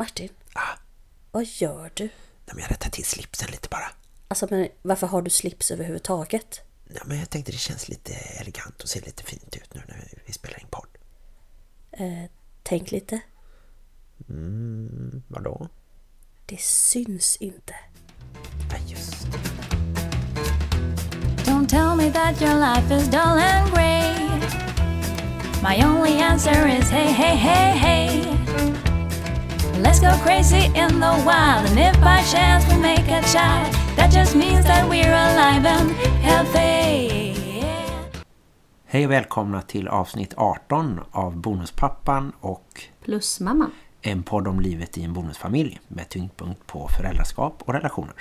Martin, Ah, vad gör du? nej, men jag rättar till slipsen lite bara. Alltså, men varför har du slips överhuvudtaget? Ja, men jag tänkte det känns lite elegant och ser lite fint ut nu när vi spelar in podd. Eh, tänk lite. Mm, vadå? Det syns inte. Ja, just det. Don't tell me that your life is dull and grey. My only answer is hey, hey, hey, hey. Let's go crazy in the wild, and if by chance we make a child, that just means that we're alive and healthy. Hej och välkomna till avsnitt 18 av Bonuspappan och Plus mamma. en podd om livet i en bonusfamilj med tyngdpunkt på föräldraskap och relationer.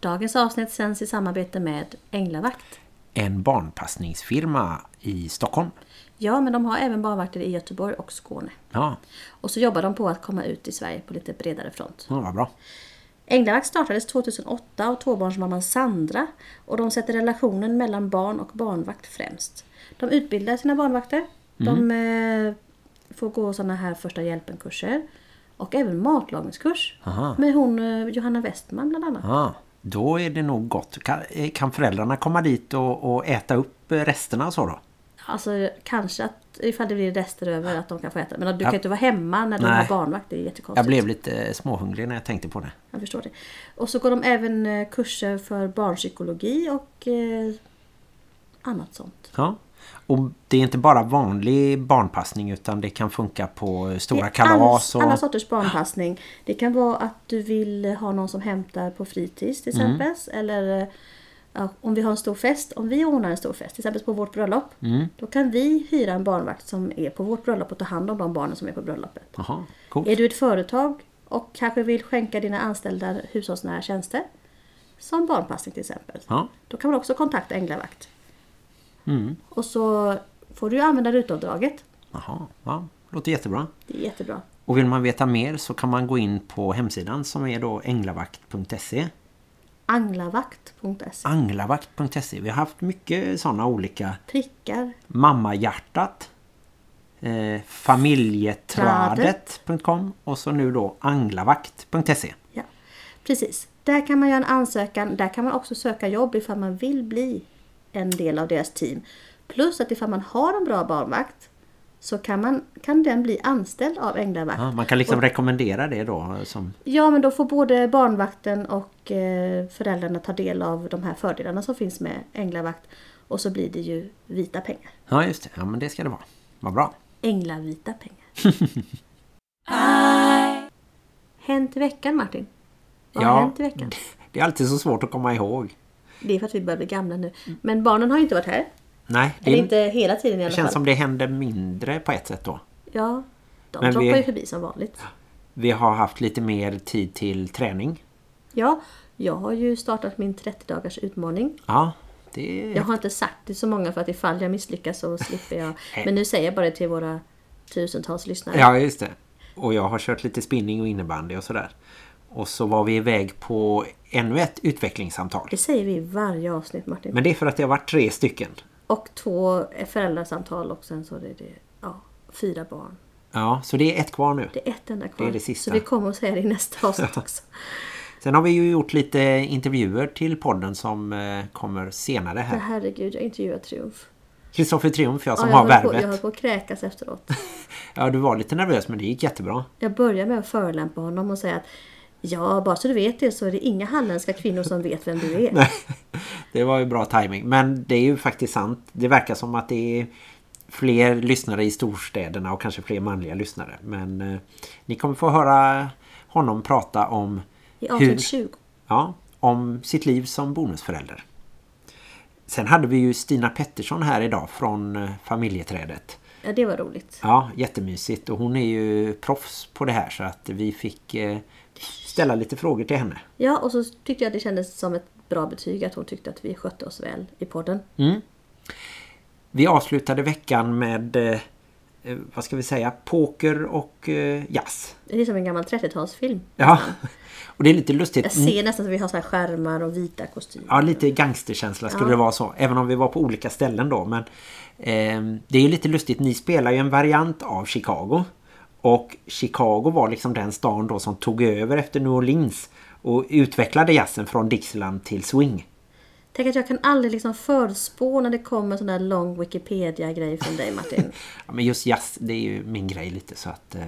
Dagens avsnitt sänds i samarbete med Änglavakt. En barnpassningsfirma i Stockholm. Ja, men de har även barnvakter i Göteborg och Skåne. Ja, Och så jobbar de på att komma ut i Sverige på lite bredare front. ja vad bra. Änglavakt startades 2008 av tvåbarnsmamman Sandra och de sätter relationen mellan barn och barnvakt främst. De utbildar sina barnvakter. De eh, får gå sådana här första hjälpen-kurser. Och även matlagningskurs. Aha. Med hon eh, Johanna Westman bland annat. Ja, då är det nog gott. Kan, eh, kan föräldrarna komma dit och, och äta upp resterna så då? Alltså kanske att ifall det blir rester över att de kan få äta. Men du Ja. kan inte vara hemma när du Nej. har barnvakt. Det är jättekonstigt. Jag blev lite småhungrig när jag tänkte på det. Jag förstår det. Och så går de även eh, kurser för barnpsykologi och eh, annat sånt. Ja. Och det är inte bara vanlig barnpassning utan det kan funka på eh, stora kalas. all- Alla Och, sorters barnpassning. Det kan vara att du vill ha någon som hämtar på fritids till Mm. exempel. Eller eh, om vi har en stor fest. Om vi ordnar en stor fest, till exempel på vårt bröllop. Mm. Då kan vi hyra en barnvakt som är på vårt bröllop och ta hand om de barnen som är på bröllopet. Coolt. Är du ett företag och kanske vill skänka dina anställda hushållsnära tjänster. Som barnpassning till exempel. Ja. Då kan man också kontakta Änglavakt. Mm. Och så får du använda rutavdraget. Jaha, ja, låter jättebra. Det är jättebra. Och vill man veta mer så kan man gå in på hemsidan som är då änglavakt.se. Anglavakt.se Anglavakt.se. Vi har haft mycket sådana olika Prickar. Mammahjärtat eh, familjetradet.com och så nu då anglavakt.se. Ja, precis. Där kan man göra en ansökan. Där kan man också söka jobb ifall man vill bli en del av deras team. Plus att ifall man har en bra barnvakt så kan, man, kan den bli anställd av Änglavakt. Ja, man kan liksom rekommendera det då som Ja, men då får både barnvakten och eh, föräldrarna ta del av de här fördelarna som finns med Änglavakt. Och så blir det ju vita pengar. Ja just det, ja men det ska det vara. Vad bra. Änglavita pengar. Hänt i veckan Martin? Vad har Ja. hänt i veckan? Det är alltid så svårt att komma ihåg. Det är för att vi börjar bli gamla nu. Men barnen har ju inte varit här. Nej, det, Eller inte hela tiden i alla det känns fall. som det händer mindre på ett sätt då. Ja, de Men droppar vi- ju förbi som vanligt. Vi har haft lite mer tid till träning. Ja, jag har ju startat min 30 dagars utmaning. Ja, det. Jag har inte sagt det så många för att ifall jag misslyckas så slipper jag. Men nu säger jag bara det till våra tusentals lyssnare. Ja, just det. Och jag har kört lite spinning och innebandy och sådär. Och så var vi iväg på ännu ett utvecklingssamtal. Det säger vi i varje avsnitt Martin. Men det är för att det har varit tre stycken. Och två föräldrasamtal och sen så är det ja, fyra barn. Ja, så det är ett kvar nu. Det är ett enda kvar. Det är det sista. Så vi kommer att säga det i nästa avsnitt också. Sen har vi ju gjort lite intervjuer till podden som eh, kommer senare här. herregud, jag intervjuar Triumf. Kristoffer Triumf, jag som ja, jag har på, jag höll värvet. på att kräkas efteråt. Ja, du var lite nervös men det gick jättebra. Jag börjar med att förolämpa honom och säga att Ja, bara så du vet det så är det inga halländska kvinnor som vet vem du är. Det var ju bra timing. Men det är ju faktiskt sant. Det verkar som att det är fler lyssnare i storstäderna och kanske fler manliga lyssnare. Men eh, ni kommer få höra honom prata om, I avsnitt 20. ja, om sitt liv som bonusförälder. Sen hade vi ju Stina Pettersson här idag från eh, familjeträdet. Ja, det var roligt. Ja, jättemysigt. Och hon är ju proffs på det här så att vi fick eh, ställa lite frågor till henne. Ja, och så tyckte jag det kändes som ett bra betyg att hon tyckte att vi skötte oss väl i podden. Mm. Vi avslutade veckan med, eh, eh, vad ska vi säga, poker och eh, jazz. Det är som en gammal 30-talsfilm. Ja, och det är lite lustigt. Jag ser nästan att vi har så här skärmar och vita kostymer. Ja, lite gangsterkänsla skulle Ja. det vara så. Även om vi var på olika ställen då. Men eh, det är ju lite lustigt. Ni spelar ju en variant av Chicago. Och Chicago var liksom den stan då som tog över efter New Orleans och utvecklade jazzen från Dixieland till swing. Tänk att jag kan aldrig liksom förspå när det kommer sån där lång Wikipedia-grej från dig Martin. Ja, men just jazz, det är ju min grej lite så att... Eh...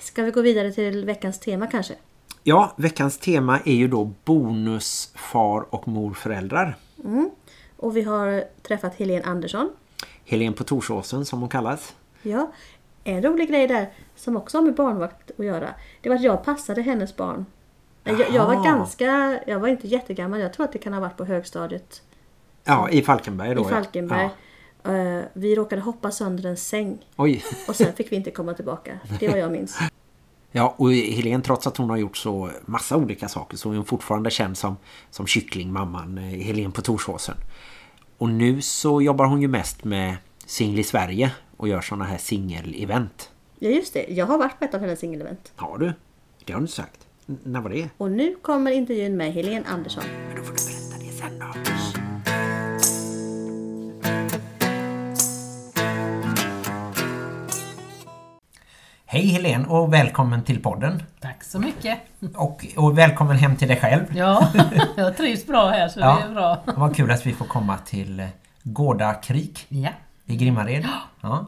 Ska vi gå vidare till veckans tema kanske? Ja, veckans tema är ju då bonusfar och morföräldrar. Mm. Och vi har träffat Helene Andersson. Helene på Torsåsen som hon kallas. Ja, en rolig grej där som också har med barnvakt att göra. Det var att jag passade hennes barn. Jag, jag var ganska, jag var inte jättegammal. Jag tror att det kan ha varit på högstadiet Ja, i Falkenberg då. i. Falkenberg. Ja. Eh, vi råkade hoppa sönder en säng. Oj. Och sen fick vi inte komma tillbaka. Det var jag minns. Ja, och Helene trots att hon har gjort så massa olika saker så är hon fortfarande känd som, som kycklingmamman eh, Helene på Torsåsen. Och nu så jobbar hon ju mest med Singel i Sverige och gör såna här singel-event. Ja just det, jag har varit på ett av hennes singelevent. Har du? Det har du sagt. När var det? Och nu kommer intervjun med Helene Andersson. Men då får du berätta det sen då. Hej Helene och välkommen till podden. Tack så mycket. Och, och välkommen hem till dig själv. Ja, jag trivs bra här så Ja. det är bra. Vad kul att vi får komma till Gårdakrik Ja. i Grimmared. Ja.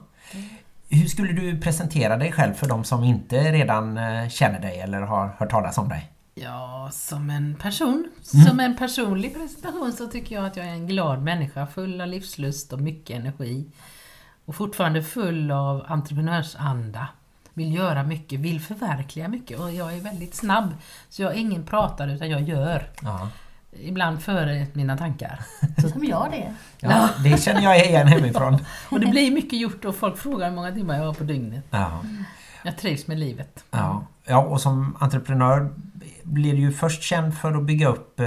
Hur skulle du presentera dig själv för de som inte redan eh, känner dig eller har hört talas om dig? ja, som en person, Mm. som en personlig presentation så tycker jag att jag är en glad människa full av livslust och mycket energi. Och fortfarande full av entreprenörsanda. Vill göra mycket, vill förverkliga mycket och jag är väldigt snabb. Så jag är ingen pratare utan jag gör. Ja. Ibland före mina tankar. Som jag det. Ja, det känner jag igen hemifrån. Och det blir mycket gjort och folk frågar hur många timmar jag har på dygnet. Ja. Jag trivs med livet. Ja. ja, och som entreprenör blir du ju först känd för att bygga upp eh,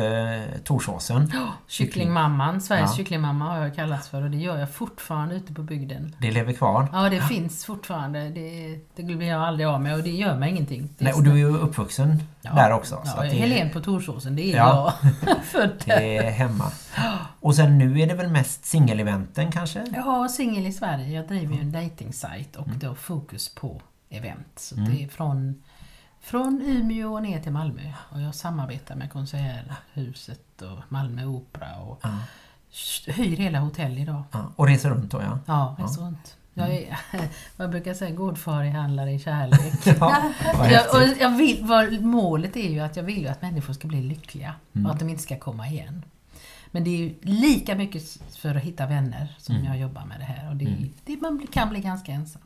Torsåsen. Kycklingmamman, Sveriges Ja. kycklingmamma har jag kallats för och det gör jag fortfarande ute på bygden. Det lever kvar. Ja, det finns fortfarande. Det, det blir jag aldrig av med och det gör mig ingenting. Nej, och du är ju uppvuxen Ja. där också. Ja, så det, Helen på Torsåsen, det är Ja. jag. Född där. det är hemma. Och sen nu är det väl mest singeleventen kanske? Har singel i Sverige. Jag driver ju en dating-sajt och då fokus på event. Så det är från, från Umeå och ner till Malmö. Och jag samarbetar med Konserthuset och Malmö Opera och hyr hela hotell idag. Ja, och reser runt då ja. Ja, reser runt. Jag är, vad jag brukar säga, godfarig handlare i kärlek. ja jag, och jag vill, vad, målet är ju att jag vill ju att människor ska bli lyckliga Mm. och att de inte ska komma igen. Men det är ju lika mycket för att hitta vänner som Mm. jag jobbar med det här. Och det, det, man kan bli ganska ensam.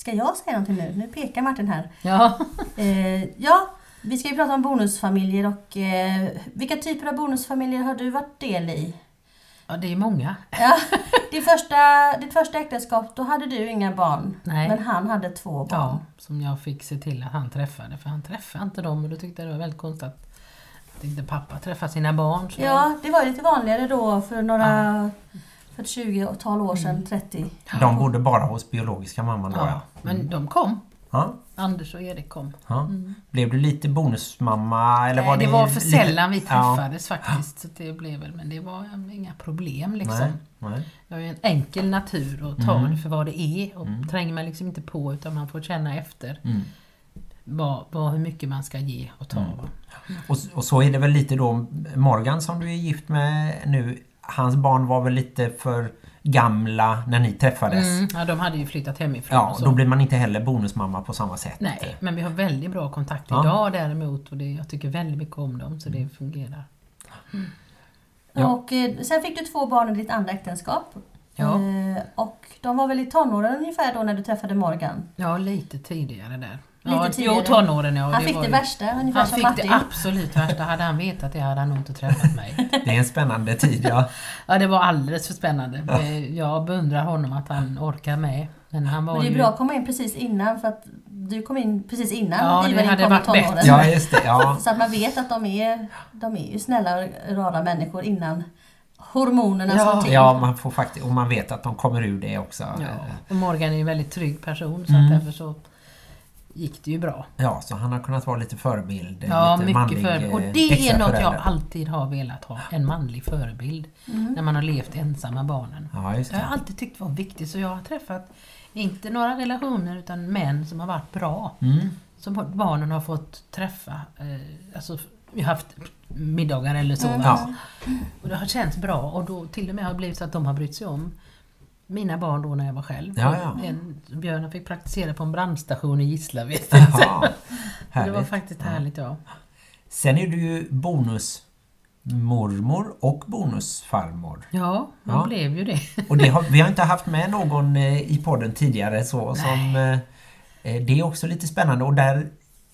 Ska jag säga någonting nu? Nu pekar Martin här. Ja, Eh, ja, vi ska ju prata om bonusfamiljer och eh, vilka typer av bonusfamiljer har du varit del i? ja det är många. Ja, din första, ditt första äktenskap, då hade du inga barn. Nej. Men han hade två barn. Ja, som jag fick se till att han träffade. För han träffade inte dem och då tyckte jag det var väldigt konstigt att, inte pappa träffade sina barn. Så Ja, det var lite vanligare då för några... För ett 20-tal år sedan, 30. De bodde bara hos biologiska mamman då ja, ja. men de kom. ja. Anders och Erik kom. ja. Blev du lite bonusmamma eller var Nej, det det var för lite- sällan vi Ja. träffades faktiskt. Så det blev väl, men det var inga problem liksom. Nej, nej. Jag är en enkel natur och tar det för vad det är och tränger mig liksom inte på utan man får känna efter Mm. vad, vad, hur mycket man ska ge och ta. va. Och, och så är det väl lite då Morgan som du är gift med nu. Hans barn var väl lite för gamla när ni träffades. Mm, ja, de hade ju flyttat hemifrån Ja, och så. då blir man inte heller bonusmamma på samma sätt. Nej, men vi har väldigt bra kontakt Ja. idag däremot och det, jag tycker väldigt mycket om dem så det fungerar. Ja. Och eh, sen fick du två barn i ditt andra äktenskap. Ja. Eh, och de var väl i tonåren ungefär då när du träffade Morgan. Ja, lite tidigare där. Lite ja, tidigare. Jo, tonåren ja. Han fick var det ju- värsta, ungefär Han som fick Martin. det absolut värsta. Hade han vetat det hade han nog inte träffat mig. Det är en spännande tid ja. Ja, det var alldeles för spännande. Jag beundrar honom att han orkar med. Men han var Men det är ju... bra att komma in precis innan för att du kom in precis innan Ja, det Ivar hade kom varit tonåren. bättre. Ja just det. Ja. Så att man vet att de är, de är ju snälla och rara människor innan hormonerna Ja. slår till. ja, man får faktiskt och man vet att de kommer ur det också. Ja, och Morgan är ju en väldigt trygg person så Mm. att därför så gick det ju bra. Ja, så han har kunnat vara lite förebild. Ja, lite mycket manlig, förebild. Och eh, det är något jag alltid har velat ha. En manlig förebild. När man har levt ensam med barnen. Ja, just Det har jag det. alltid tyckt var viktigt. Så jag har träffat, inte några relationer, utan män som har varit bra. Mm. Som har- barnen har fått träffa. Eh, alltså, vi har haft middagar eller så. Ja. Alltså. Och det har känts bra. Och då till och med har det blivit så att de har brytt sig om mina barn då när jag var själv. Ja, ja. En, Björn fick praktisera på en brandstation i Gislaved. Det var faktiskt härligt ja. Sen är du ju bonusmormor och bonusfarmor. Ja, man Ja. blev ju det. Och det har, vi har inte haft med någon eh, i podden tidigare så som... eh, eh, Det är också lite spännande och där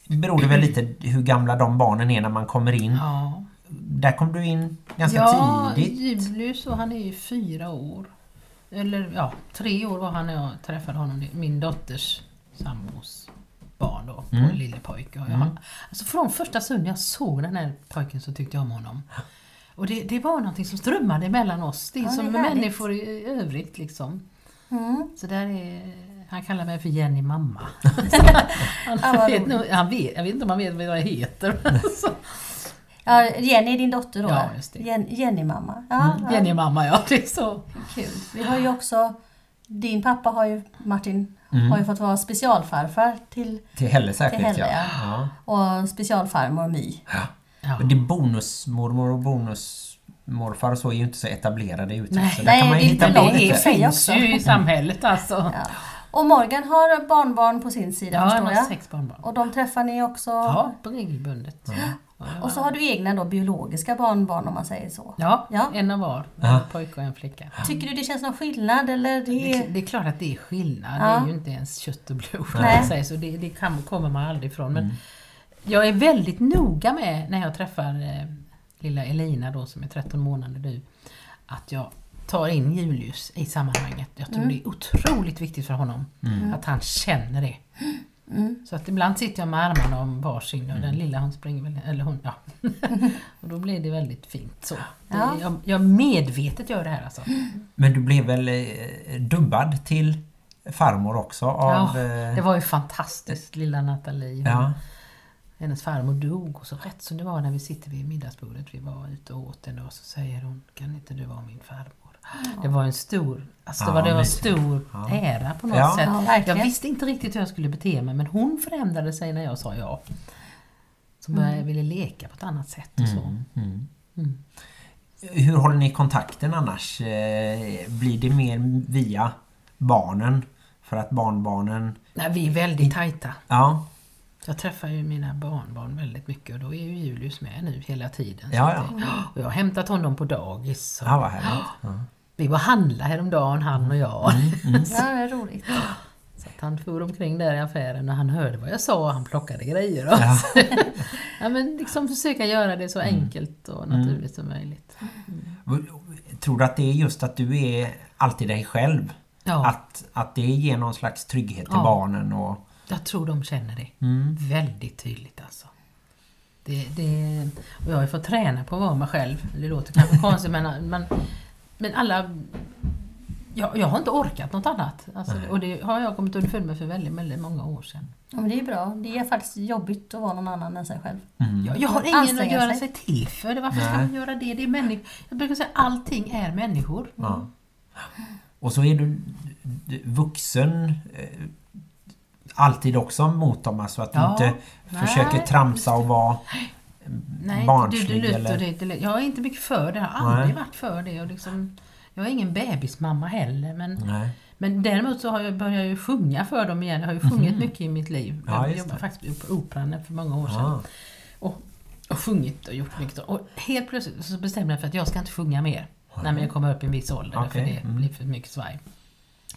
beror det väl lite hur gamla de barnen är när man kommer in. Ja, Där kom du in ganska ja tidigt. Julius och han är ju fyra år. Eller ja, tre år var han när jag träffade honom. Det är Min dotters sambos barn då, Mm. mm. lille pojke. Och jag, alltså från första stunden jag såg den här pojken så tyckte jag om honom. Och det, det var någonting som strömmade mellan oss. Det är Ja, det är som med härligt. människor i övrigt liksom. Mm. Så där är, han kallar mig för Jenny mamma. han, Ja, vad vet, han vet, jag vet inte om han vet vad jag heter. Ja, Jenny är din dotter då? Ja, just det. Jen, Jenny-mamma. Ja, ja, Jenny mamma, ja det är så. kul. Vi har ju också, din pappa har ju, Martin, Mm. har ju fått vara specialfarfar till, Till Helle särskilt Till Helle, ja. ja. ja. och specialfarmor My. Ja. Men det bonusmormor och bonusmorfar och så är ju inte så etablerade uttryck. Nej, så där nej, kan man ju det är hitta inte på lite. Det finns ju i samhället alltså. Ja. Och Morgan har barnbarn på sin sida Ja, jag förstår har jag. sex barnbarn. Och de träffar ni också. Ja, regelbundet. Ja, Och så har du egna då biologiska barnbarn om man säger så. ja, Ja. en av var. Ja. En pojke och en flicka. Tycker du det känns någon skillnad eller? Det Det, är... det är klart att det är skillnad. Ja. Det är ju inte ens kött och blod. Säga, Så det, det kan, kommer man aldrig ifrån. Men jag är väldigt noga med när jag träffar eh, lilla Elina då som är 13 månader nu. Att jag tar in Julius i sammanhanget. Jag tror det är otroligt viktigt för honom att han känner det. Så att ibland sitter jag med armarna om varsin och den lilla hon springer väl, eller hon, ja. och då blir det väldigt fint så. Det, Ja. jag, jag medvetet gör det här alltså. Men du blev väl eh, dubbad till farmor också av... Ja, eh, det var ju fantastiskt, lilla Nathalie. Hon, ja. Hennes farmor dog och så rätt som det var när vi sitter vid middagsbordet, vi var ute och åt en dag, så säger hon Kan inte du vara min farmor? Det var en stor, alltså det Ja, var, det var men- stor ja. ära på något Ja. sätt. Ja, jag visste inte riktigt hur jag skulle bete mig men hon förändrade sig när jag sa ja. Så började jag ville leka på ett annat sätt och så. Mm, mm. Mm. Hur håller ni kontakten annars? Eh, Blir det mer via barnen? För att barnbarnen... Nej, vi är väldigt tajta. Ja, Jag träffar ju mina barnbarn väldigt mycket och då är ju Julius med nu hela tiden. Så Ja, det- Och jag har hämtat honom på dagis. och ja vad härligt. Ja. Vi var handla häromdagen han och jag. Mm. Ja, det är roligt. Så att han for omkring där i affären och han hörde vad jag sa och han plockade grejer. Och Ja. ja, men liksom försöka göra det så enkelt och naturligt som möjligt. Tror du att det är just att du är alltid dig själv? Ja, Att, att det ger någon slags trygghet till Ja. barnen och... jag tror de känner det. Mm. Väldigt tydligt alltså. Det, det, och jag har ju fått träna på att vara mig själv. Det låter kanske konstigt men, men, men alla... Jag, jag har inte orkat något annat. Alltså, och det har jag kommit underfund med för väldigt, väldigt många år sedan. Ja, men det är bra. Det är faktiskt jobbigt att vara någon annan än sig själv. Mm. Jag, jag har ingen att göra sig. sig till för. det. Varför ska Nej. man göra det? Det är människor. Jag brukar säga att allting är människor. Ja. Och så är du, vuxen eh, alltid också mot dem. Alltså att du Ja. inte Nej, försöker tramsa och vara Nej, barnslig. du, du, eller... det, det, jag är inte mycket för det. Jag har aldrig Nej. varit för det. Och liksom, jag är ingen bebismamma heller. Men, Nej. men däremot så har jag börjat jag ju sjunga för dem igen. Jag har ju sjungit mycket i mitt liv. Mhm. Ja, jag jobbade det. faktiskt på Operan för många år sedan. Ja. Och, och sjungit och gjort mycket. Och helt plötsligt så bestämde jag för att jag ska inte sjunga mer. När jag kommer upp i en viss ålder. Okej, För det mm. blir för mycket svaj.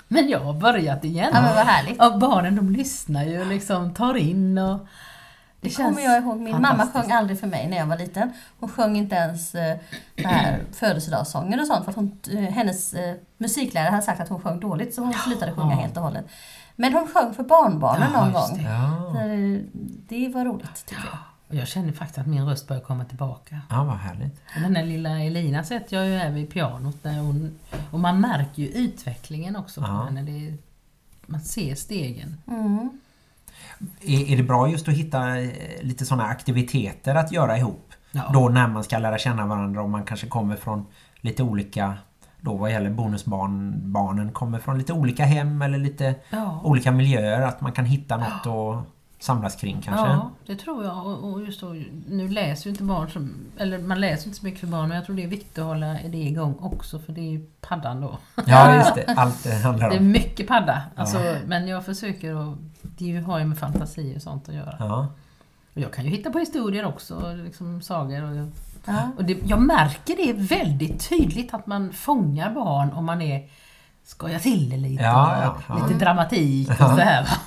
Men jag har börjat igen. Ja, men vad härligt. Och barnen de lyssnar ju och liksom tar in och... Det kommer jag ihåg. Min mamma sjöng aldrig för mig när jag var liten. Hon sjöng inte ens eh, här födelsedagssånger och sånt. För att hon, eh, hennes eh, musiklärare hade sagt att hon sjöng dåligt så hon slutade sjunga helt och hållet. Men hon sjöng för barnbarnen Ja, någon gång. det. Eh, det var roligt tycker jag. Jag känner faktiskt att min röst börjar komma tillbaka. ja, vad härligt. Den där lilla Elina sätter jag ju här vid pianot. Där hon, och man märker ju utvecklingen också på Ja. henne. Det är, man ser stegen. Mm. Är, är det bra just att hitta eh, lite sådana aktiviteter att göra ihop? Ja. Då när man ska lära känna varandra och man kanske kommer från lite olika då vad gäller bonusbarn barnen kommer från lite olika hem eller lite Ja. olika miljöer att man kan hitta något att samlas kring kanske. Ja, det tror jag. Och, och just då, nu läser ju inte barn som, eller man läser inte så mycket för barn men jag tror det är viktigt att hålla det igång också för det är ju paddan då. Ja, just det. Allt det handlar Det är om. mycket padda. Alltså, Men jag försöker att, det har ju med fantasi och sånt att göra. Ja. Och jag kan ju hitta på historier också, liksom sagor. Och, Ja. och det, jag märker det väldigt tydligt att man fångar barn om man är skojar till det lite. Ja, ja, ja. Lite dramatik och så här.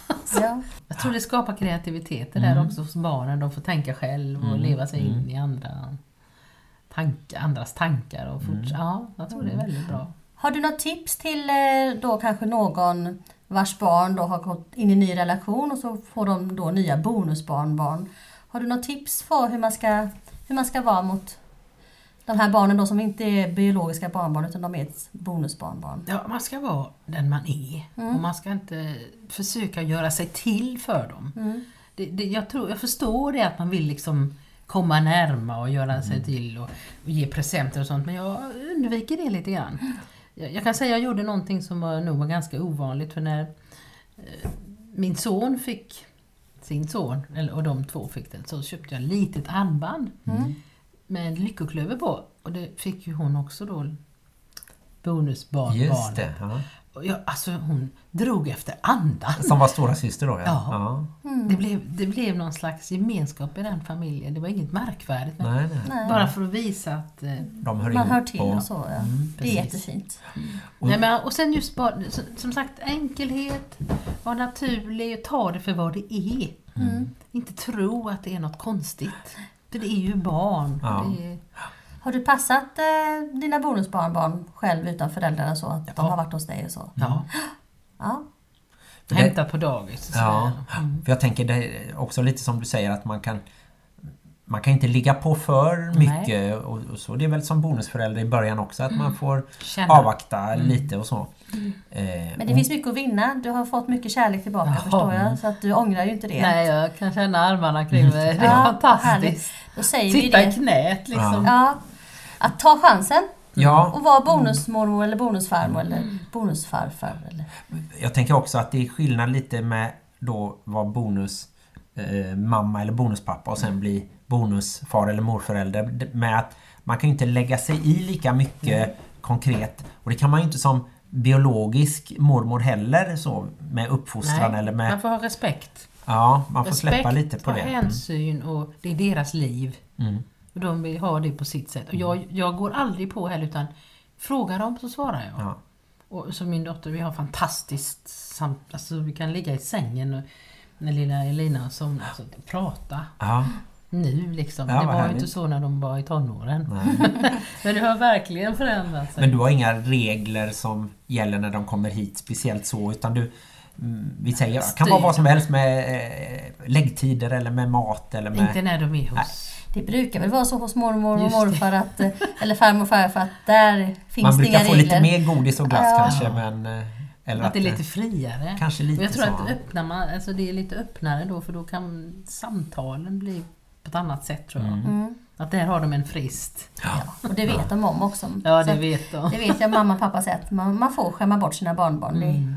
Ja. Jag tror det skapar kreativitet det Mm. där också hos barnen. De får tänka själv och leva sig in i andra tankar, andras tankar. Och Mm. fort, Ja, jag tror det är väldigt bra. Har du något tips till eh, då kanske någon vars barn då har gått in i en ny relation och så får de då nya bonusbarnbarn. Har du något tips för hur man ska, hur man ska vara mot de här barnen då som inte är biologiska barnbarn utan de är ett bonusbarnbarn? Ja, man ska vara den man är. Mm. Och man ska inte försöka göra sig till för dem. Mm. Det, det, jag, tror, jag förstår det att man vill liksom komma närma och göra Mm. sig till och, och ge presenter och sånt men jag undviker det lite grann. Jag, jag kan säga att jag gjorde någonting som var, nog var ganska ovanligt för när eh, min son fick sin son, eller, och de två fick den, så köpte jag ett litet armband Mm. Med en lyckoklöver på. Och det fick ju hon också då bonusbarnbarnet. Just det. Ja. Och jag, alltså hon drog efter andan. Som var stora syster då ja. Ja. ja. Det, blev, det blev någon slags gemenskap i den familjen. Det var inget märkvärdigt. Men Nej, nej. Bara för att visa att... Eh, De hör Man hör till och- och så. Ja. Mm, det är jättefint. Och- nej, men, och sen just bara, som, sagt, enkelhet, vara naturlig, ta det för vad det är. Mm. Inte tro att det är något konstigt. För det är ju barn. Ja. Det är, Har du passat eh, dina bonusbarnbarn själv utan föräldrarna så att de Ja. har varit hos dig och så? ja, Ja. Hämtat på dagis Ja. Mm. för jag tänker det är också lite som du säger att man kan man kan inte ligga på för mycket och, och så. Det är väl som bonusförälder i början också att man får Känna. avvakta lite och så. Eh, Men det och- finns mycket att vinna. Du har fått mycket kärlek tillbaka Jaha. förstår jag. Så att du ångrar ju inte det. Nej, jag kan känna armarna kring mig. Det är Ja, fantastiskt. härligt. Då säger vi Sitta i det. knät liksom. Ja. Att ta chansen Ja, och vara bonusmormor eller bonusfarmor eller bonusfarfar. Eller. jag tänker också att det är skillnad lite med då vara bonus eh, mamma eller bonuspappa och sen bli bonusfar eller morförälder. Med att man kan ju inte lägga sig i lika mycket konkret. Och det kan man ju inte som biologisk mormor heller så med uppfostran eller med... man får ha respekt. Ja, man får respekt, släppa lite på det. Mm. hänsyn och det är deras liv. Mm. Och de vill ha det på sitt sätt. Och jag, jag går aldrig på heller utan frågar dem så svarar jag. Ja. Och så min dotter, vi har fantastiskt samt, alltså vi kan ligga i sängen och när lilla Elina somnar så prata Ja, nu liksom. Ja, det var ju härligt. inte så när de var i tonåren. nej. Men det har verkligen förändrat sig. Men du har inga regler som gäller när de kommer hit speciellt så utan du mm, vi säger, det kan vara vad som helst med eh, läggtider eller med mat eller med... Inte när de är hos... Det brukar väl vara så hos mormor och morfar att, eh, eller farmor och farfar att där finns Man det brukar inga få regler. lite mer godis och glass Ja. kanske men... eh, Eller Att det är lite friare. Kanske Och lite jag tror så. att öppnar man, alltså det är lite öppnare då för då kan samtalen bli på ett annat sätt tror jag. Mm. Att där har de en frist. Ja, och det vet de om också. Ja, det vet de. det vet jag mamma och pappa säger att man, man får skämma bort sina barnbarn. Mm.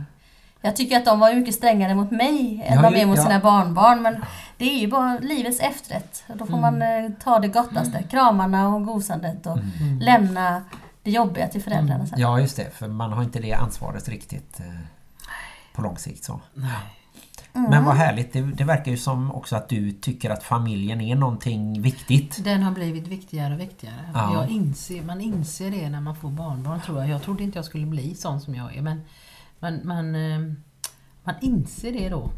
jag tycker att de var mycket strängare mot mig än Ja, de är mot ja. sina barnbarn. Men det är ju bara livets efterrätt. Då får man Mm. eh, ta det gottaste. Kramarna och gosandet och lämna det jobbiga till föräldrarna sen. Ja just det, för man har inte det ansvaret riktigt eh, på lång sikt så. Nej. Mm. Men vad härligt, det, det verkar ju som också att du tycker att familjen är någonting viktigt. Den har blivit viktigare och viktigare. Ja. Jag inser, man inser det när man får barnbarn tror jag. Jag trodde inte jag skulle bli sån som jag är men man, man, eh, man inser det då.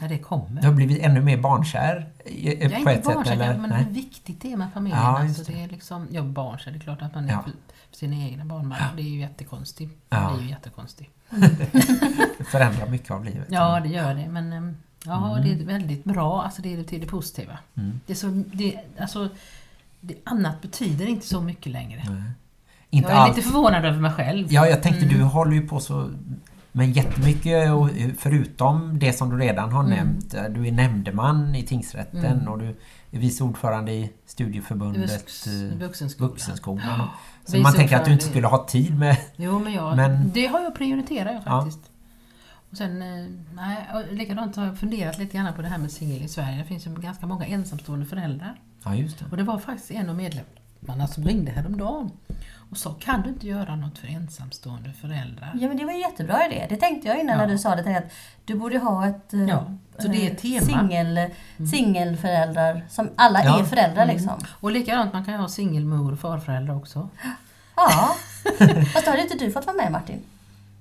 När det kommer. Du har blivit ännu mer barnkär i- Jag är inte ett sätt barnkär eller? men Nej. viktigt det är med familjen. Ja, alltså, det. det. är liksom, ja, barnkär, det är klart att man är Ja. för, sina egna barnbarn. Det är ju jättekonstigt. Ja. Det är ju jättekonstigt. Det förändrar mycket av livet. Ja, det gör det. Men ehm, ja, Mm. det är väldigt bra. Alltså det är till det positiva. Mm. Det är så, det, alltså, det annat betyder inte så mycket längre. Inte jag är allt. lite förvånad över mig själv. Ja, jag tänkte Mm. du håller ju på så Men jättemycket och förutom det som du redan har nämnt. eh, Du är nämndeman i tingsrätten och du är vice ordförande i studieförbundet eh, Vuxenskolan. Vuxenskolan. och- Så man tänker att du inte skulle ha tid med... Jo, men, jag, Men- det har jag prioriterat jag Ja. faktiskt. Och sen, eh, nej, och likadant har jag funderat lite grann på det här med singel i Sverige. Det finns ju ganska många ensamstående föräldrar. Ja, just det. Och det var faktiskt en av medlemmarna som ringde häromdagen och sa, kan du inte göra något för ensamstående föräldrar? Ja men det var en jättebra idé. Det tänkte jag innan Ja. när du sa det. Att du borde ha ett eh, Ja, så det är ett tema. Mm. Singel, singelföräldrar som alla Ja. är föräldrar liksom. Och likadant, man kan ju ha singelmor och farföräldrar också. Ja. Fast då hade inte du fått vara med Martin.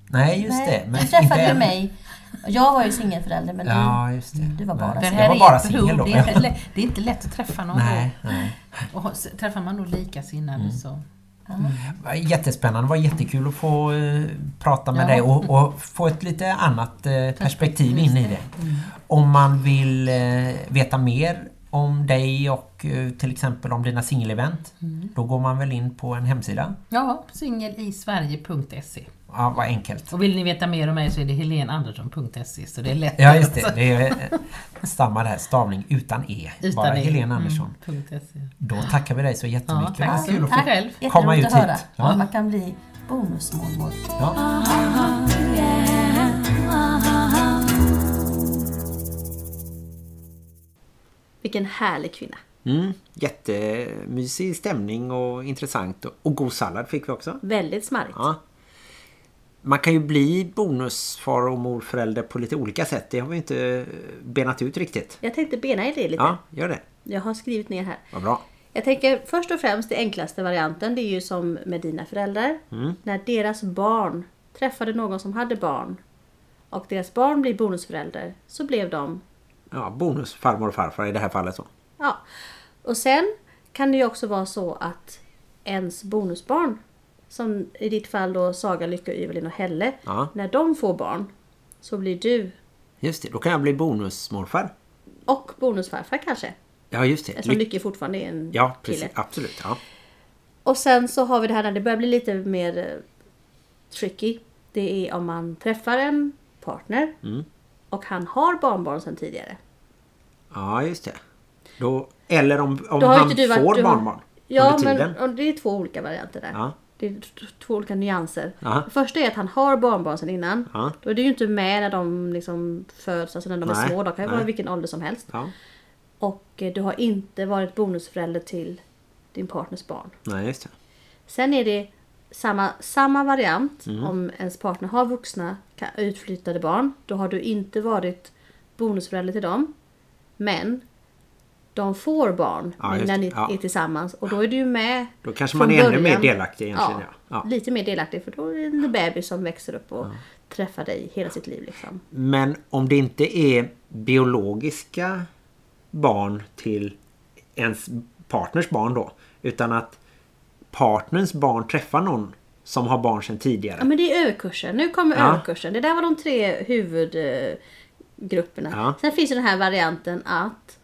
Nej, just Nej, det. Men du träffade ju mig. Jag var ju singelförälder men Ja, just det. du, var bara Så här var är bara singel då. det, är inte lätt, det är inte lätt att träffa någon Nej, nej. Och träffar man då likasinnade Mm. så... Var Jättespännande, det var jättekul att få eh, prata med Ja. dig och, och få ett lite annat eh, perspektiv in i det. Mm. Om man vill eh, veta mer om dig och eh, till exempel om dina singelevent, Mm. då går man väl in på en hemsida? Ja, singelisverige.se. Ja, vad enkelt. Och vill ni veta mer om mig så är det helenandersson.se så det är lätt. Ja, just det. Det är eh, samma där, stavning utan E. Utan bara E. Helena Andersson. Mm. Då tackar vi dig så jättemycket. Ja, tack så kul att få mycket. själv. komma ut att höra hit. att Ja. man kan bli bonusmormor. Ja. Vilken härlig kvinna. Mm, jättemysig stämning och intressant. Och god sallad fick vi också. Väldigt smarrigt. Ja. Man kan ju bli bonusfar och morförälder på lite olika sätt. Det har vi inte benat ut riktigt. Jag tänkte bena i det lite. Ja, gör det. Jag har skrivit ner här. Vad bra. Jag tänker först och främst den enklaste varianten. Det är ju som med dina föräldrar. När deras barn träffade någon som hade barn. Och deras barn blir bonusförälder. Så blev de Ja, bonusfarmor och farfar i det här fallet så. Ja. Och sen kan det ju också vara så att ens bonusbarn, som i ditt fall då Saga, Lycka, Evelyn och Helle, Ja. när de får barn så blir du Just det, då kan jag bli bonusmorfar. och bonusfarfar kanske. Ja, just det. Eftersom Ly- Lycke fortfarande är en ja, kille. precis. Absolut. Ja. Och sen så har vi det här när det börjar bli lite mer eh, tricky. Det är om man träffar en partner Mm. och han har barnbarn sedan tidigare. ja, just det. Då, eller om, om han varit- får du barnbarn Ja, tiden. men och det är två olika varianter där. Ja. Det är två olika nyanser. Ja. Det första är att han har barnbarn sedan innan. Ja. Då är det ju inte med när de liksom föds, alltså när de är Nej, små. De kan ju vara nej. i vilken ålder som helst. Ja. Och eh, du har inte varit bonusförälder till din partners barn. Nej, just det. Sen är det samma, samma variant Mm. om ens partner har vuxna utflyttade barn. Då har du inte varit bonusförälder till dem. Men de får barn Ja, när ni Ja. är tillsammans. Och då är du ju med Då kanske man är ännu början. mer delaktig egentligen. Ja. Ja. Lite mer delaktig för då är det en bebis som växer upp och träffar dig hela sitt liv. Liksom. Men om det inte är biologiska barn till ens partners barn då. Utan att partners barn träffar någon som har barn sedan tidigare. Ja men det är överkursen. Nu kommer Ja. överkursen. Det där var de tre huvudgrupperna. Sen finns det den här varianten att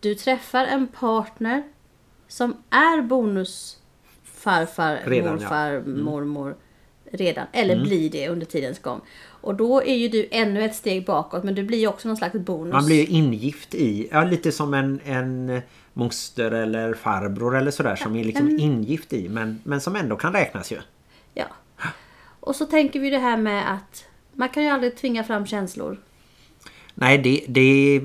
du träffar en partner som är bonusfarfar, Redan, ja. Mm. morfar, mormor redan. Eller blir det under tidens gång. Och då är ju du ännu ett steg bakåt men du blir ju också någon slags bonus. Man blir ingift i, ja lite som en, en moster eller farbror eller sådär som är liksom ingift i men, men som ändå kan räknas ju. Ja. Och så tänker vi det här med att man kan ju aldrig tvinga fram känslor. Nej, det, det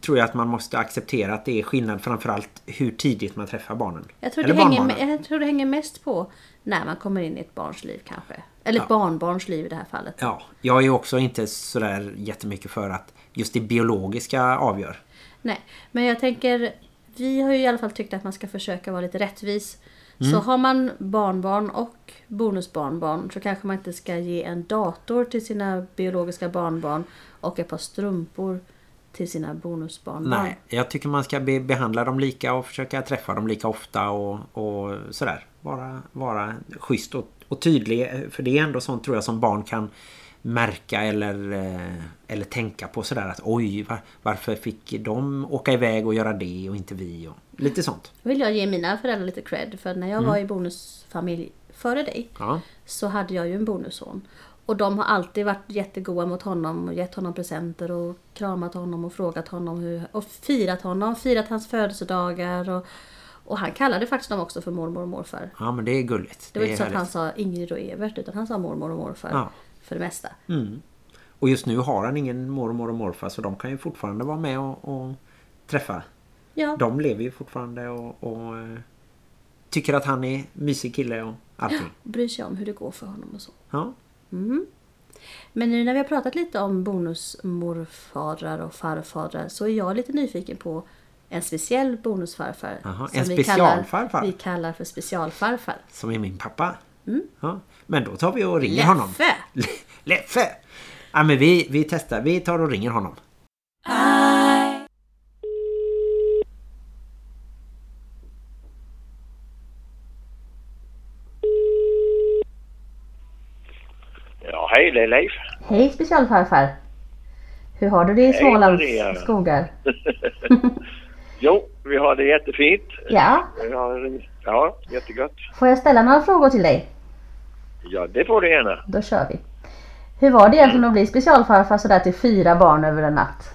tror jag att man måste acceptera att det är skillnad framförallt hur tidigt man träffar barnen. Jag tror, Eller det hänger, jag tror det hänger mest på när man kommer in i ett barns liv kanske. Eller ett barnbarns liv i det här fallet. Ja, jag är också inte sådär jättemycket för att just det biologiska avgör. Nej, men jag tänker, vi har ju i alla fall tyckt att man ska försöka vara lite rättvis. Så har man barnbarn och bonusbarnbarn så kanske man inte ska ge en dator till sina biologiska barnbarn och ett par strumpor till sina bonusbarnbarn. Nej, jag tycker man ska be, behandla dem lika och försöka träffa dem lika ofta och, och sådär. Vara, vara schysst och, och tydlig. För det är ändå sånt tror jag som barn kan märka eller, eh, eller tänka på sådär att oj, var, varför fick de åka iväg och göra det och inte vi? Och, lite sånt. Vill jag ge mina föräldrar lite cred för när jag var i bonusfamilj före dig Ja, så hade jag ju en bonusson. Och de har alltid varit jättegoda mot honom och gett honom presenter och kramat honom och frågat honom hur, och firat honom, firat hans födelsedagar och, och han kallade faktiskt dem också för mormor och morfar. Ja men det är gulligt. Det var är inte så att han sa Ingrid och Evert utan han sa mormor och morfar Ja. för det mesta. Och just nu har han ingen mormor och morfar så de kan ju fortfarande vara med och, och träffa. Ja, De lever ju fortfarande och, och eh, tycker att han är mysig kille och allting. bryr sig om hur det går för honom och så. Ja. Men nu när vi har pratat lite om bonusmorfadrar och farfadrar så är jag lite nyfiken på en speciell bonusfarfar. Som en vi kallar- specialfarfar? Vi kallar för specialfarfar. Som är min pappa. Ja. Men då tar vi och ringer honom. Leffe! Leffe! Ja men vi, vi testar. Vi tar och ringer honom. Ja, hej, det är Leif. Hej specialfarfar! Hur har du det i Hej, Smålands Maria. skogar? Jo, vi har det jättefint. Ja, har, ja, jättegott. får jag ställa några frågor till dig? Ja, det får du gärna. Då kör vi. Hur var det egentligen att bli specialfarfar sådär till fyra barn över en natt?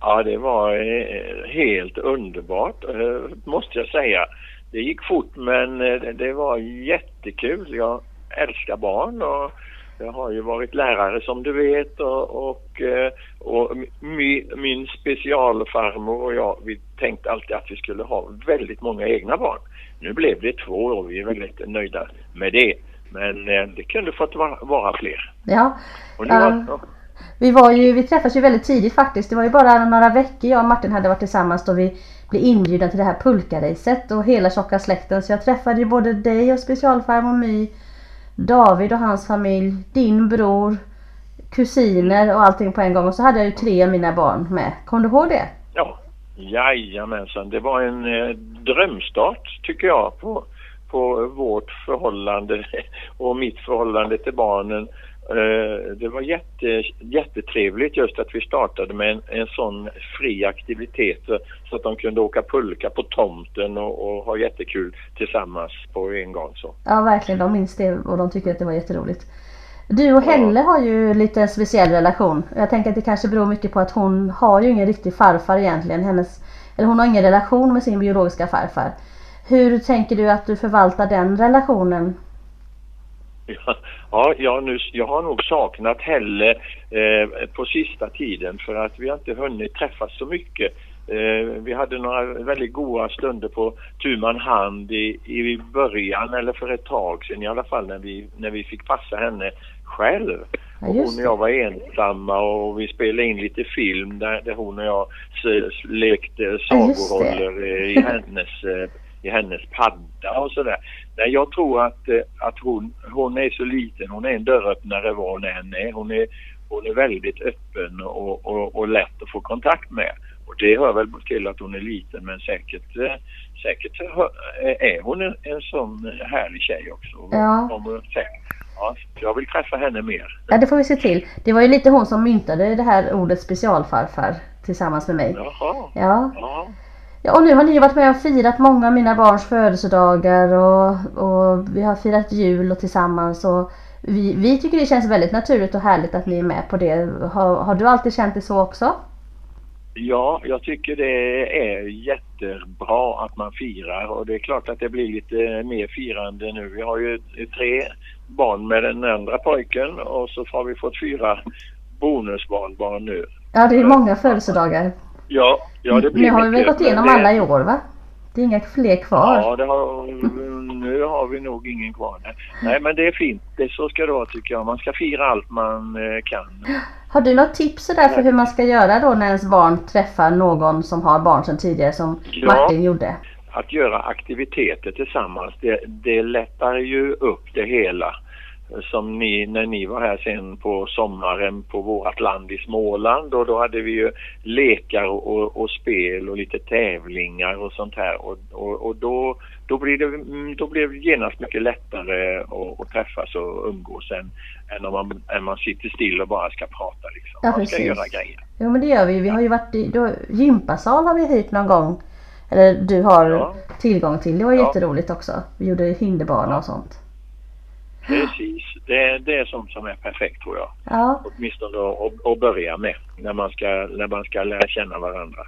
Ja, det var eh, helt underbart, eh, måste jag säga. Det gick fort, men eh, det var jättekul. Jag älskar barn och jag har ju varit lärare som du vet och, och, eh, och mi, min specialfarmor och jag, vi tänkte alltid att vi skulle ha väldigt många egna barn. Nu blev det två och vi är väldigt nöjda med det. Men eh, det kunde fått vara, vara fler. Ja, har, ja. vi, var ju, vi träffades ju väldigt tidigt faktiskt. Det var ju bara några veckor jag och Martin hade varit tillsammans då vi blev inbjudna till det här pulkaracet och hela tjocka släkten. Så jag träffade ju både dig och specialfarmor My, David och hans familj, din bror, kusiner och allting på en gång. Och så hade jag ju tre av mina barn med. Kommer du ihåg det? Ja, jajamensan. Det var en eh, drömstart tycker jag på, på vårt förhållande och mitt förhållande till barnen. Eh, det var jätte, jättetrevligt just att vi startade med en, en sån fri aktivitet så att de kunde åka pulka på tomten och, och ha jättekul tillsammans på en gång. Så. Ja verkligen, de minns det och de tycker att det var jätteroligt. Du och Helle har ju lite en speciell relation. Jag tänker att det kanske beror mycket på att hon har ju ingen riktig farfar egentligen. Hennes, eller hon har ingen relation med sin biologiska farfar. Hur tänker du att du förvaltar den relationen? Ja, ja jag, nu, jag har nog saknat Helle eh, på sista tiden för att vi har inte hunnit träffas så mycket. Eh, vi hade några väldigt goda stunder på tu man hand i, i början eller för ett tag sedan i alla fall när vi, när vi fick passa henne själv. Ja, och hon och jag var ensamma och vi spelade in lite film där, där hon och jag lekte sagoroller i hennes eh, i hennes padda och sådär. Nej, jag tror att, eh, att hon, hon är så liten. Hon är en dörröppnare vad hon än är. Hon är, hon är väldigt öppen och, och, och lätt att få kontakt med. Och det hör väl till att hon är liten men säkert, eh, säkert eh, är hon en, en sån härlig tjej också. Ja. Ja, jag vill träffa henne mer. Ja det får vi se till. Det var ju lite hon som myntade det här ordet specialfarfar tillsammans med mig. Jaha. Ja. Ja. Ja, och nu har ni varit med och firat många av mina barns födelsedagar och, och vi har firat jul och tillsammans och vi, vi tycker det känns väldigt naturligt och härligt att ni är med på det. Har, har du alltid känt det så också? Ja, jag tycker det är jättebra att man firar och det är klart att det blir lite mer firande nu. Vi har ju tre barn med den andra pojken och så har vi fått fyra bonusbarnbarn nu. Ja, det är många födelsedagar. Ja, ja det blir nu har vi väl gått igenom det- alla i år va? Det är inga fler kvar. Ja, det har, nu har vi nog ingen kvar. Nej. Nej, men det är fint. Det så ska det vara tycker jag. Man ska fira allt man eh, kan. Har du något tips sådär för hur man ska göra då när ens barn träffar någon som har barn sedan tidigare som Ja. Martin gjorde? att göra aktiviteter tillsammans, det, det lättar ju upp det hela. Som ni, när ni var här sen på sommaren på vårt land i Småland och då hade vi ju lekar och, och spel och lite tävlingar och sånt här och, och, och då, då, blir det, mm, då blir det genast mycket lättare att, att träffas och umgås än, än om man, än man sitter still och bara ska prata liksom. Ja, man ska göra grejer. Jo men det gör vi. Vi har ju varit i då, gympasal har vi hyrt någon gång. Eller du har Ja. tillgång till. Det var Ja. jätteroligt också. Vi gjorde hinderbana och sånt. Precis. Det är det som, som är perfekt tror jag. Ja, Åtminstone att, att börja med när man, ska, när man ska lära känna varandra.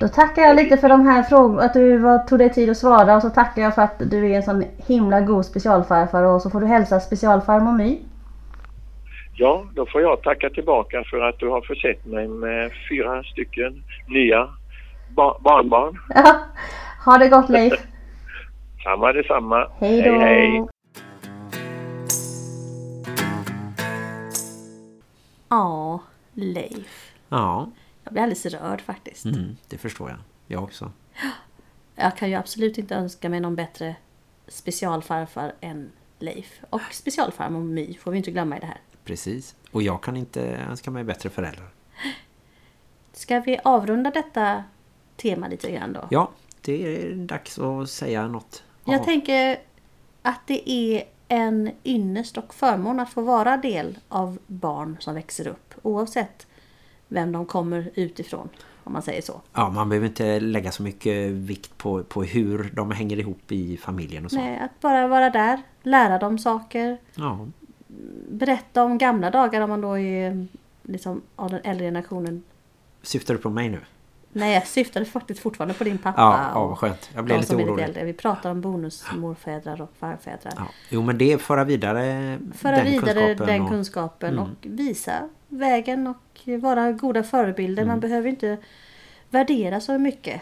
då tackar jag lite för de här frågorna, att du var, tog dig tid att svara och så tackar jag för att du är en sån himla god specialfarfar och så får du hälsa specialfarmor My. Ja, då får jag tacka tillbaka för att du har försett mig med fyra stycken nya ba- barnbarn. Ja, ha det gott Leif. Samma detsamma. Hej då. hej, hej. Ja, Leif. Ja, Jag blir alldeles rörd faktiskt. mm, det förstår jag. Jag också. Jag kan ju absolut inte önska mig någon bättre specialfarfar än Leif. Och specialfarmor My får vi inte glömma i det här. Precis. Och jag kan inte önska mig bättre föräldrar. Ska vi avrunda detta tema lite grann då? Ja, det är dags att säga något. Jag Ja, tänker att det är en ynnest och förmån att få vara del av barn som växer upp. Oavsett vem de kommer utifrån, om man säger så. Ja, man behöver inte lägga så mycket vikt på, på hur de hänger ihop i familjen och så. Nej, att bara vara där, lära dem saker, Ja, berätta om gamla dagar om man då är liksom av den äldre generationen. syftar du på mig nu? Nej, jag syftade faktiskt fortfarande på din pappa Ja, ja vad skönt. Jag blev lite lite orolig. äldre. Vi pratar om bonusmorfädrar och farfädrar. Ja. Jo, men det är föra vidare Föra den vidare kunskapen den och- kunskapen Mm. och visa vägen och vara goda förebilder. Mm. Man behöver inte värdera så mycket.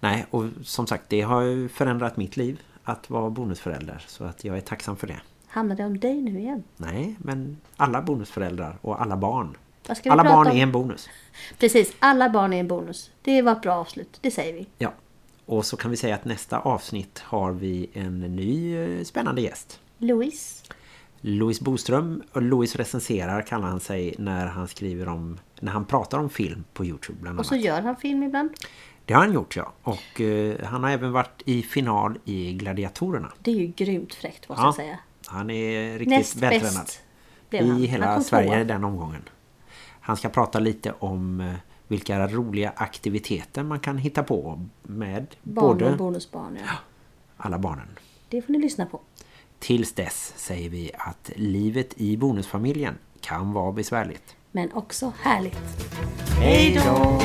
Nej, och som sagt, det har ju förändrat mitt liv att vara bonusförälder. Så att jag är tacksam för det. Handlar det om dig nu igen? Nej, men alla bonusföräldrar och alla barn. Alla barn om? är en bonus. Precis, alla barn är en bonus. Det var ett bra avslut, det säger vi. Ja. Och så kan vi säga att nästa avsnitt har vi en ny eh, spännande gäst. Louise. Louis Boström och Louis recenserar kallar han sig när han skriver om när han pratar om film på Youtube bland Och annat. så gör han film ibland. Det har han gjort ja. Och eh, han har även varit i final i Gladiatorerna. Det är ju grymt fräckt måste Ja, jag säga. Han är riktigt Näst vältränad. I hela Sverige tvåa. den omgången. Han ska prata lite om eh, vilka roliga aktiviteter man kan hitta på med Barn och både bonusbarn, ja. alla barnen. Det får ni lyssna på. Tills dess säger vi att livet i bonusfamiljen kan vara besvärligt. Men också härligt. Hej då!